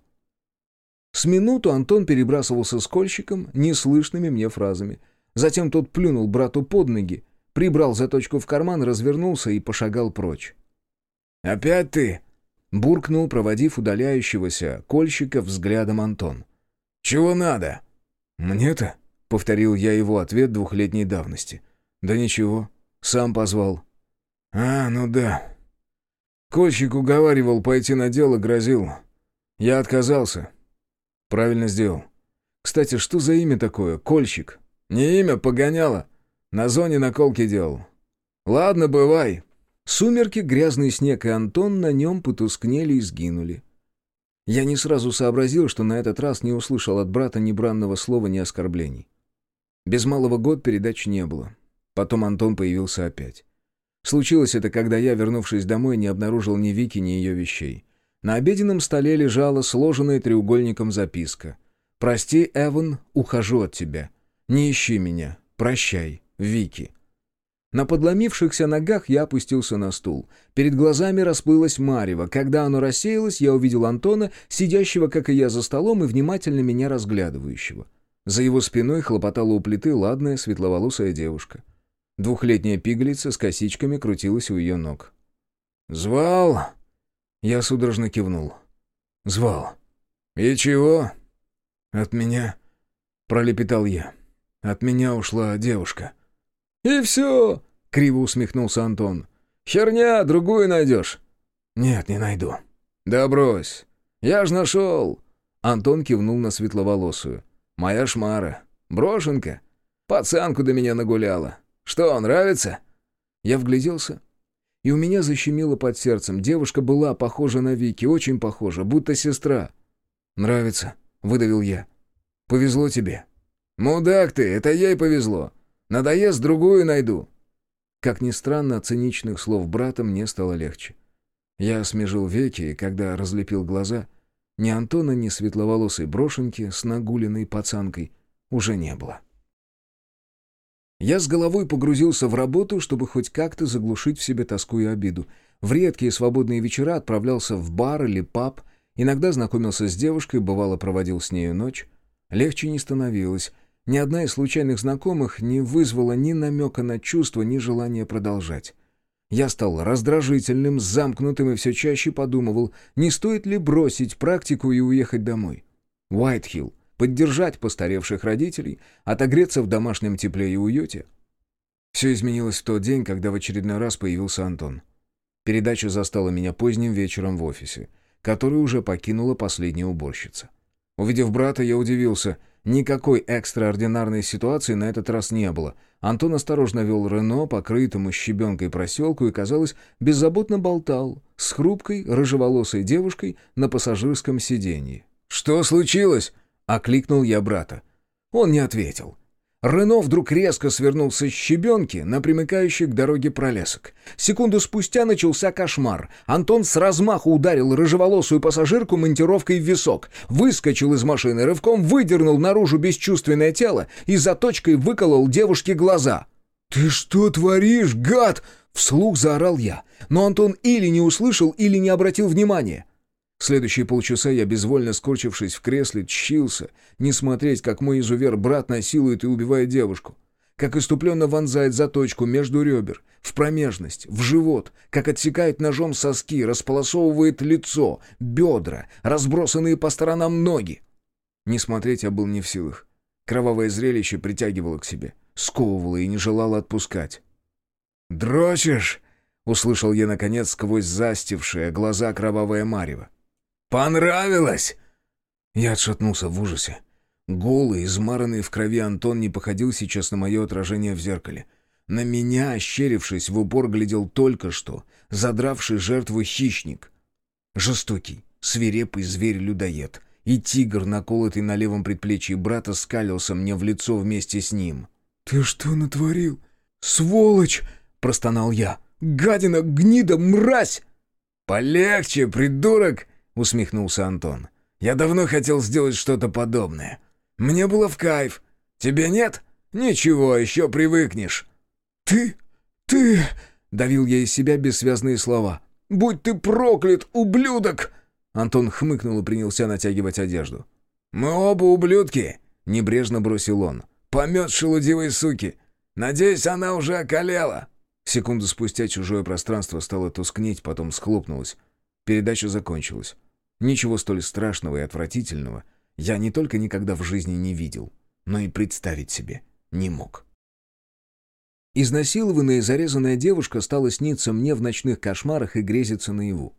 С минуту Антон перебрасывался с кольщиком неслышными мне фразами. Затем тот плюнул брату под ноги, прибрал заточку в карман, развернулся и пошагал прочь. «Опять ты?» — буркнул, проводив удаляющегося кольщика взглядом Антон. «Чего надо?» «Мне-то?» — повторил я его ответ двухлетней давности. «Да ничего, сам позвал». «А, ну да. Кольщик уговаривал пойти на дело, грозил. Я отказался. Правильно сделал. Кстати, что за имя такое? Кольщик?» «Не имя, погоняло. На зоне наколки делал. Ладно, бывай». Сумерки, грязный снег и Антон на нем потускнели и сгинули. Я не сразу сообразил, что на этот раз не услышал от брата ни бранного слова, ни оскорблений. Без малого год передач не было. Потом Антон появился опять. Случилось это, когда я, вернувшись домой, не обнаружил ни Вики, ни ее вещей. На обеденном столе лежала сложенная треугольником записка. «Прости, Эван, ухожу от тебя. Не ищи меня. Прощай, Вики». На подломившихся ногах я опустился на стул. Перед глазами расплылось марево. Когда оно рассеялось, я увидел Антона, сидящего, как и я, за столом и внимательно меня разглядывающего. За его спиной хлопотала у плиты ладная светловолосая девушка. Двухлетняя пигалица с косичками крутилась у ее ног. «Звал?» Я судорожно кивнул. «Звал». «И чего?» «От меня...» — пролепетал я. «От меня ушла девушка». «И все!» — криво усмехнулся Антон. «Херня, другую найдешь». «Нет, не найду». «Да брось. Я ж нашел». Антон кивнул на светловолосую. «Моя шмара. Брошенка. Пацанку до меня нагуляла. Что, нравится?» Я вгляделся, и у меня защемило под сердцем. Девушка была похожа на Вики, очень похожа, будто сестра. «Нравится», — выдавил я. «Повезло тебе». «Мудак ты, это ей повезло. Надоест, другую найду». Как ни странно, от циничных слов брата мне стало легче. Я смежил веки, и когда разлепил глаза, ни Антона, ни светловолосой брошенки с нагуленной пацанкой уже не было. Я с головой погрузился в работу, чтобы хоть как-то заглушить в себе тоску и обиду. В редкие свободные вечера отправлялся в бар или паб, иногда знакомился с девушкой, бывало проводил с нею ночь. Легче не становилось, ни одна из случайных знакомых не вызвала ни намека на чувство, ни желания продолжать. Я стал раздражительным, замкнутым и все чаще подумывал, не стоит ли бросить практику и уехать домой. Уайтхилл, поддержать постаревших родителей, отогреться в домашнем тепле и уюте. Все изменилось в тот день, когда в очередной раз появился Антон. Передача застала меня поздним вечером в офисе, который уже покинула последняя уборщица. Увидев брата, я удивился — Никакой экстраординарной ситуации на этот раз не было. Антон осторожно вел Рено по крытому щебенкой проселку и, казалось, беззаботно болтал с хрупкой, рыжеволосой девушкой на пассажирском сиденье. «Что случилось?» — окликнул я брата. Он не ответил. Рено вдруг резко свернулся с щебенки на примыкающий к дороге пролесок. Секунду спустя начался кошмар. Антон с размаху ударил рыжеволосую пассажирку монтировкой в висок, выскочил из машины, рывком выдернул наружу бесчувственное тело и заточкой выколол девушке глаза. «Ты что творишь, гад?» — вслух заорал я. Но Антон или не услышал, или не обратил внимания. Следующие полчаса я, безвольно скорчившись в кресле, чщился, не смотреть, как мой изувер-брат насилует и убивает девушку. Как иступленно вонзает заточку между ребер, в промежность, в живот, как отсекает ножом соски, располосовывает лицо, бедра, разбросанные по сторонам ноги. Не смотреть я был не в силах. Кровавое зрелище притягивало к себе, сковывало и не желало отпускать. «Дрочишь?» — услышал я, наконец, сквозь застившие глаза кровавое марево. «Понравилось!» Я отшатнулся в ужасе. Голый, измаранный в крови Антон не походил сейчас на мое отражение в зеркале. На меня, ощерившись, в упор глядел только что, задравший жертву хищник. Жестокий, свирепый зверь-людоед. И тигр, наколотый на левом предплечье брата, скалился мне в лицо вместе с ним. «Ты что натворил?» «Сволочь!» — простонал я. «Гадина, гнида, мразь!» «Полегче, придурок!» — усмехнулся Антон. «Я давно хотел сделать что-то подобное. Мне было в кайф. Тебе нет? Ничего, еще привыкнешь». «Ты... ты...» — давил я из себя бессвязные слова. «Будь ты проклят, ублюдок!» Антон хмыкнул и принялся натягивать одежду. «Мы оба ублюдки!» — небрежно бросил он. «Помет шелудивой суки! Надеюсь, она уже околела!» Секунду спустя чужое пространство стало тускнеть, потом схлопнулось. Передача закончилась. Ничего столь страшного и отвратительного я не только никогда в жизни не видел, но и представить себе не мог. Изнасилованная и зарезанная девушка стала сниться мне в ночных кошмарах и грезиться наяву.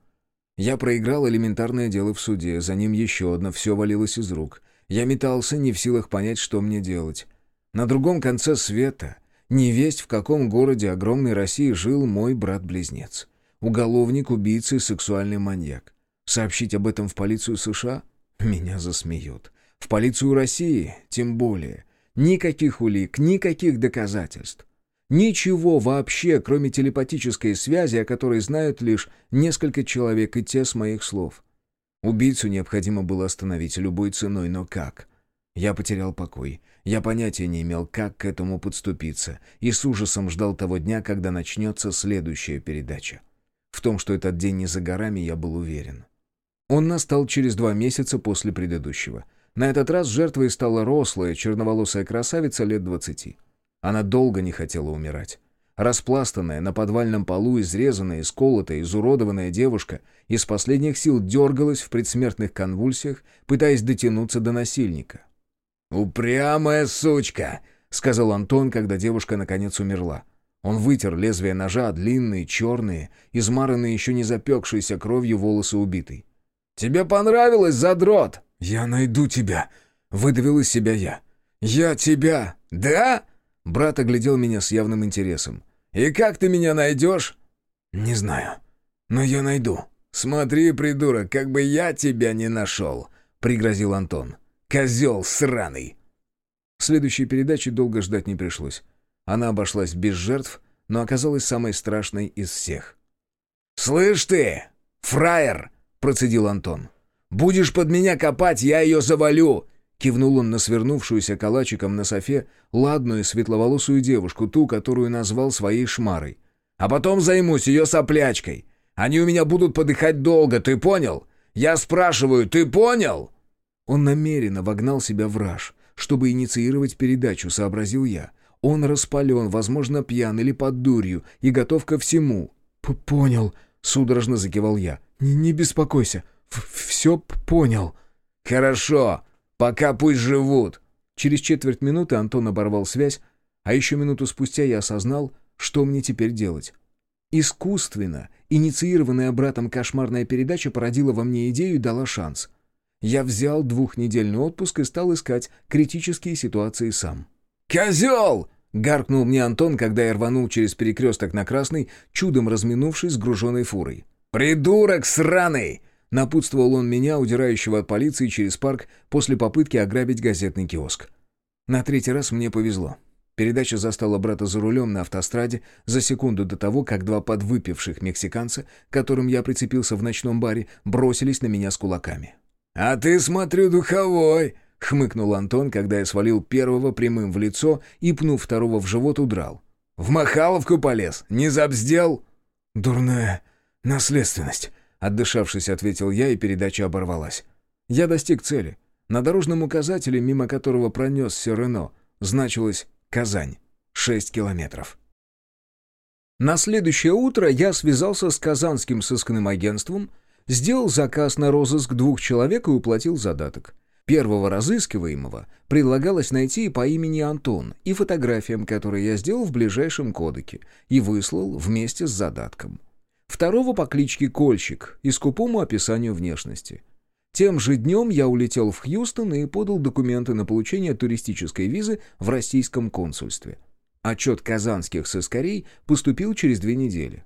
Я проиграл элементарное дело в суде, за ним еще одно, все валилось из рук. Я метался, не в силах понять, что мне делать. На другом конце света, невесть в каком городе огромной России жил мой брат-близнец. Уголовник, убийца и сексуальный маньяк. Сообщить об этом в полицию США? Меня засмеют. В полицию России? Тем более. Никаких улик, никаких доказательств. Ничего вообще, кроме телепатической связи, о которой знают лишь несколько человек и те с моих слов. Убийцу необходимо было остановить любой ценой, но как? Я потерял покой. Я понятия не имел, как к этому подступиться, и с ужасом ждал того дня, когда начнется следующая передача. В том, что этот день не за горами, я был уверен. Он настал через два месяца после предыдущего. На этот раз жертвой стала рослая, черноволосая красавица лет двадцати. Она долго не хотела умирать. Распластанная на подвальном полу, изрезанная, исколотая, изуродованная девушка из последних сил дергалась в предсмертных конвульсиях, пытаясь дотянуться до насильника. «Упрямая сучка!» — сказал Антон, когда девушка наконец умерла. Он вытер лезвие ножа, длинные, черные, измаранные еще не запекшиеся кровью волосы убитой. «Тебе понравилось, задрот?» «Я найду тебя!» — выдавил из себя я. «Я тебя!» «Да?» Брат оглядел меня с явным интересом. «И как ты меня найдешь?» «Не знаю. Но я найду». «Смотри, придурок, как бы я тебя не нашел!» — пригрозил Антон. «Козел сраный!» Следующей передачи долго ждать не пришлось. Она обошлась без жертв, но оказалась самой страшной из всех. «Слышь ты, фраер!» — процедил Антон. «Будешь под меня копать, я ее завалю! Кивнул он на свернувшуюся калачиком на софе ладную светловолосую девушку, ту, которую назвал своей шмарой. «А потом займусь ее соплячкой. Они у меня будут подыхать долго, ты понял? Я спрашиваю, ты понял?» Он намеренно вогнал себя в раж, чтобы инициировать передачу, сообразил я. Он распален, возможно, пьян или под дурью, и готов ко всему. «Понял», — судорожно закивал я. «Не, беспокойся, все понял». «Хорошо», Пока пусть живут!» Через четверть минуты Антон оборвал связь, а еще минуту спустя я осознал, что мне теперь делать. Искусственно инициированная братом кошмарная передача породила во мне идею и дала шанс. Я взял двухнедельный отпуск и стал искать критические ситуации сам. «Козел!» — гаркнул мне Антон, когда я рванул через перекресток на Красный, чудом разминувшись с груженной фурой. «Придурок сраный! Напутствовал он меня, удирающего от полиции через парк после попытки ограбить газетный киоск. На третий раз мне повезло. Передача застала брата за рулем на автостраде за секунду до того, как два подвыпивших мексиканца, которым я прицепился в ночном баре, бросились на меня с кулаками. «А ты, смотрю, духовой!» — хмыкнул Антон, когда я свалил первого прямым в лицо и, пнув второго в живот, удрал. «В Махаловку полез? Не забздел?» «Дурная наследственность», Отдышавшись, ответил я, и передача оборвалась. Я достиг цели. На дорожном указателе, мимо которого пронесся Рено, значилось «Казань». Шесть километров. На следующее утро я связался с казанским сыскным агентством, сделал заказ на розыск двух человек и уплатил задаток. Первого разыскиваемого предлагалось найти по имени Антон и фотографиям, которые я сделал в ближайшем кодеке, и выслал вместе с задатком второго по кличке Кольщик и скупому описанию внешности. Тем же днем я улетел в Хьюстон и подал документы на получение туристической визы в российском консульстве. Отчет казанских сыскарей поступил через две недели.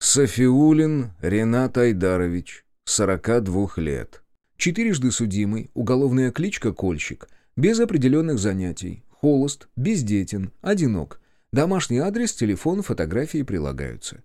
Софиулин Ренат Айдарович, 42 лет. Четырежды судимый, уголовная кличка Кольщик, без определенных занятий, холост, бездетен, одинок – Домашний адрес, телефон, фотографии прилагаются.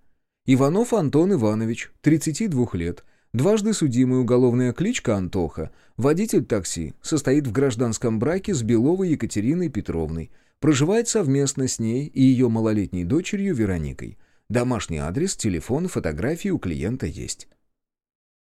Иванов Антон Иванович, 32 лет, дважды судимый уголовная кличка Антоха, водитель такси, состоит в гражданском браке с Беловой Екатериной Петровной, проживает совместно с ней и ее малолетней дочерью Вероникой. Домашний адрес, телефон, фотографии у клиента есть.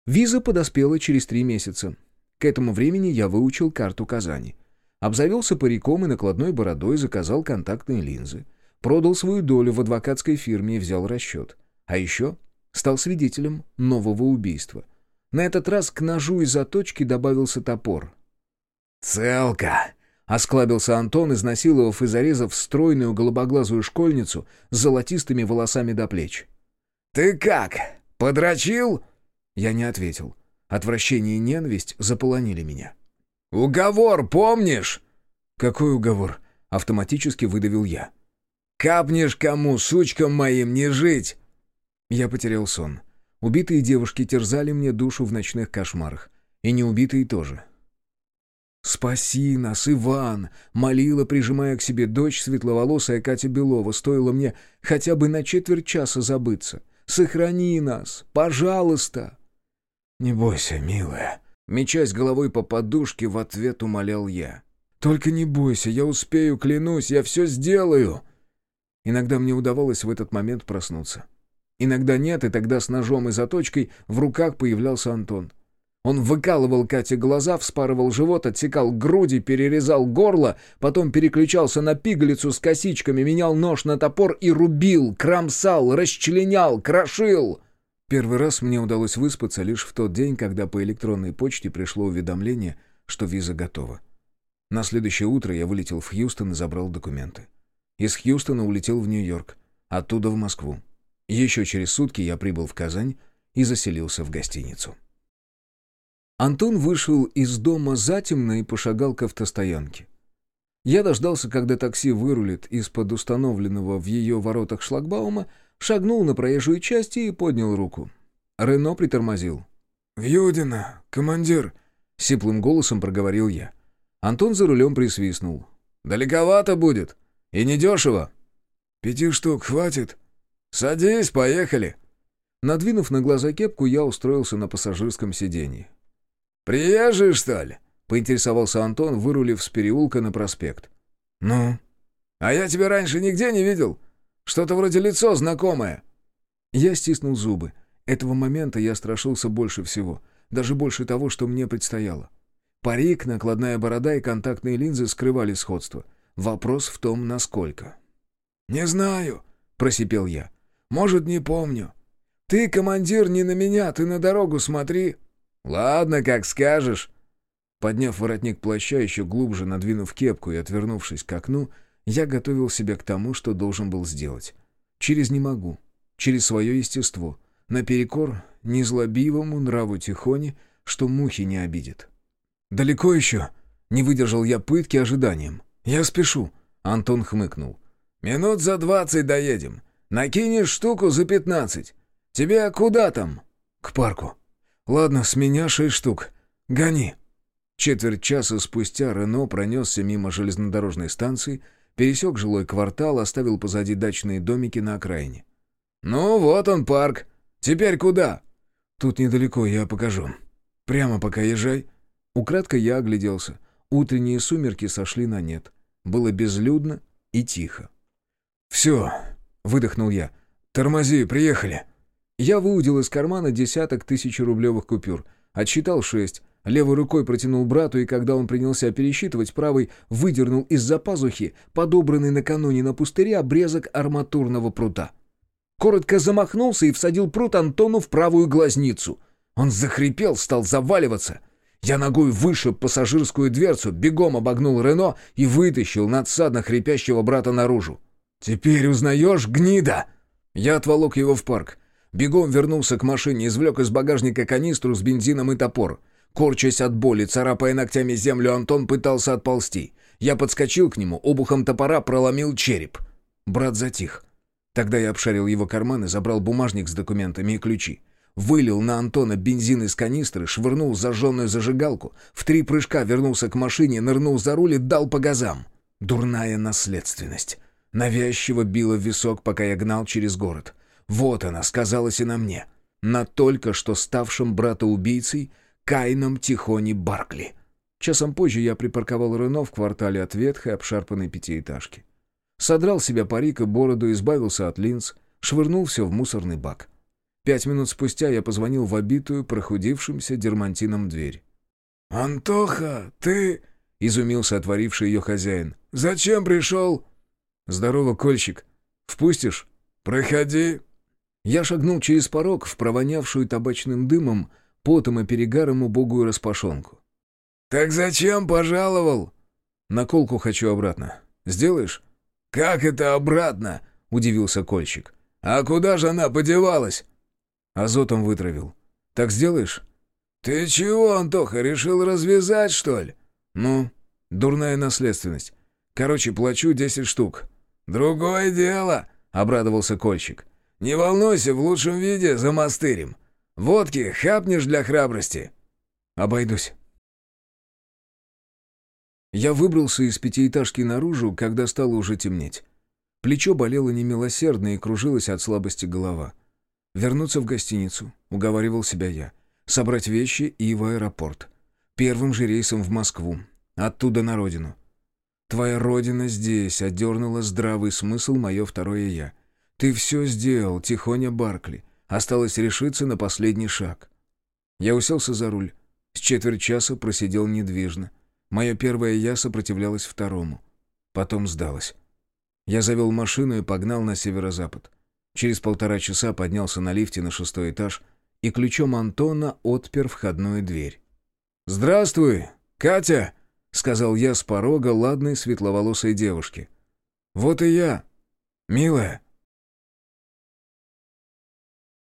Виза подоспела через три месяца. К этому времени я выучил карту Казани. Обзавелся париком и накладной бородой, заказал контактные линзы. Продал свою долю в адвокатской фирме и взял расчет. А еще стал свидетелем нового убийства. На этот раз к ножу из заточки добавился топор. «Целка!» — осклабился Антон, изнасиловав и зарезав стройную голубоглазую школьницу с золотистыми волосами до плеч. «Ты как? Подрочил?» Я не ответил. Отвращение и ненависть заполонили меня. «Уговор помнишь?» «Какой уговор?» — автоматически выдавил я. «Капнешь кому, сучкам моим, не жить!» Я потерял сон. Убитые девушки терзали мне душу в ночных кошмарах. И неубитые тоже. «Спаси нас, Иван!» — молила, прижимая к себе дочь светловолосая Катя Белова. Стоило мне хотя бы на четверть часа забыться. «Сохрани нас! Пожалуйста!» «Не бойся, милая!» Мечась головой по подушке, в ответ умолял я. «Только не бойся, я успею, клянусь, я все сделаю!» Иногда мне удавалось в этот момент проснуться. Иногда нет, и тогда с ножом и заточкой в руках появлялся Антон. Он выкалывал Кате глаза, вспарывал живот, отсекал груди, перерезал горло, потом переключался на пигалицу с косичками, менял нож на топор и рубил, кромсал, расчленял, крошил. Первый раз мне удалось выспаться лишь в тот день, когда по электронной почте пришло уведомление, что виза готова. На следующее утро я вылетел в Хьюстон и забрал документы. Из Хьюстона улетел в Нью-Йорк, оттуда в Москву. Еще через сутки я прибыл в Казань и заселился в гостиницу. Антон вышел из дома затемно и пошагал к автостоянке. Я дождался, когда такси вырулит из-под установленного в ее воротах шлагбаума, шагнул на проезжую часть и поднял руку. Рено притормозил. «Вьюдина, командир!» — сиплым голосом проговорил я. Антон за рулем присвистнул. «Далековато будет. И недешево». «Пяти штук хватит?» «Садись, поехали!» Надвинув на глаза кепку, я устроился на пассажирском сиденье. «Приезжий, что ли?» — поинтересовался Антон, вырулив с переулка на проспект. «Ну?» «А я тебя раньше нигде не видел. Что-то вроде лицо знакомое». Я стиснул зубы. Этого момента я страшился больше всего. Даже больше того, что мне предстояло. Парик, накладная борода и контактные линзы скрывали сходство. Вопрос в том, насколько. «Не знаю», — просипел я. «Может, не помню. Ты, командир, не на меня, ты на дорогу смотри». «Ладно, как скажешь». Подняв воротник плаща, еще глубже надвинув кепку и отвернувшись к окну, я готовил себя к тому, что должен был сделать. Через «не могу», через свое естество, наперекор незлобивому нраву Тихони, что мухи не обидит. «Далеко еще?» — не выдержал я пытки ожиданием. «Я спешу», — Антон хмыкнул. «Минут за двадцать доедем. Накинешь штуку за пятнадцать. Тебе куда там?» «К парку». «Ладно, с меня шесть штук. Гони». Четверть часа спустя Рено пронесся мимо железнодорожной станции, пересек жилой квартал, оставил позади дачные домики на окраине. «Ну, вот он парк. Теперь куда?» «Тут недалеко, я покажу. Прямо пока езжай». Украдкой я огляделся. Утренние сумерки сошли на нет. Было безлюдно и тихо. «Все», — выдохнул я. «Тормози, приехали». Я выудил из кармана десяток тысячерублевых купюр, отсчитал шесть, левой рукой протянул брату, и когда он принялся пересчитывать, правой выдернул из-за пазухи подобранный накануне на пустыре обрезок арматурного прута. Коротко замахнулся и всадил прут Антону в правую глазницу. Он захрипел, стал заваливаться. Я ногой вышиб пассажирскую дверцу, бегом обогнул Рено и вытащил надсадно хрипящего брата наружу. «Теперь узнаешь, гнида!» Я отволок его в парк. Бегом вернулся к машине, извлек из багажника канистру с бензином и топор. Корчась от боли, царапая ногтями землю, Антон пытался отползти. Я подскочил к нему, обухом топора проломил череп. Брат затих. Тогда я обшарил его карманы, забрал бумажник с документами и ключи. Вылил на Антона бензин из канистры, швырнул зажженную зажигалку, в три прыжка вернулся к машине, нырнул за руль и дал по газам. Дурная наследственность. Навязчиво била в висок, пока я гнал через город. Вот она, сказалась и на мне. На только что ставшем брата-убийцей Кайном Тихони Баркли. Часом позже я припарковал Рено в квартале от ветхой обшарпанной пятиэтажки. Содрал себя парик и бороду, избавился от линз, швырнул все в мусорный бак. Пять минут спустя я позвонил в обитую, прохудившимся дермантином дверь. «Антоха, ты...» — изумился отворивший ее хозяин. «Зачем пришел?» «Здорово, Кольщик. Впустишь?» «Проходи». Я шагнул через порог в провонявшую табачным дымом, потом и перегаром убогую распашонку. «Так зачем пожаловал?» «Наколку хочу обратно. Сделаешь?» «Как это обратно?» — удивился Кольщик. «А куда же она подевалась?» Азотом вытравил. «Так сделаешь?» «Ты чего, Антоха, решил развязать, что ли?» «Ну, дурная наследственность. Короче, плачу десять штук». «Другое дело», — обрадовался Кольщик. «Не волнуйся, в лучшем виде замастырим. Водки хапнешь для храбрости». «Обойдусь». Я выбрался из пятиэтажки наружу, когда стало уже темнеть. Плечо болело немилосердно и кружилась от слабости голова. Вернуться в гостиницу, уговаривал себя я. Собрать вещи и в аэропорт. Первым же рейсом в Москву. Оттуда на родину. Твоя родина здесь, отдернула здравый смысл мое второе «я». Ты все сделал, Тихоня Баркли. Осталось решиться на последний шаг. Я уселся за руль. С четверть часа просидел недвижно. Мое первое «я» сопротивлялось второму. Потом сдалось. Я завел машину и погнал на северо-запад. Через полтора часа поднялся на лифте на шестой этаж и ключом Антона отпер входную дверь. «Здравствуй, Катя!» — сказал я с порога ладной светловолосой девушки. «Вот и я, милая».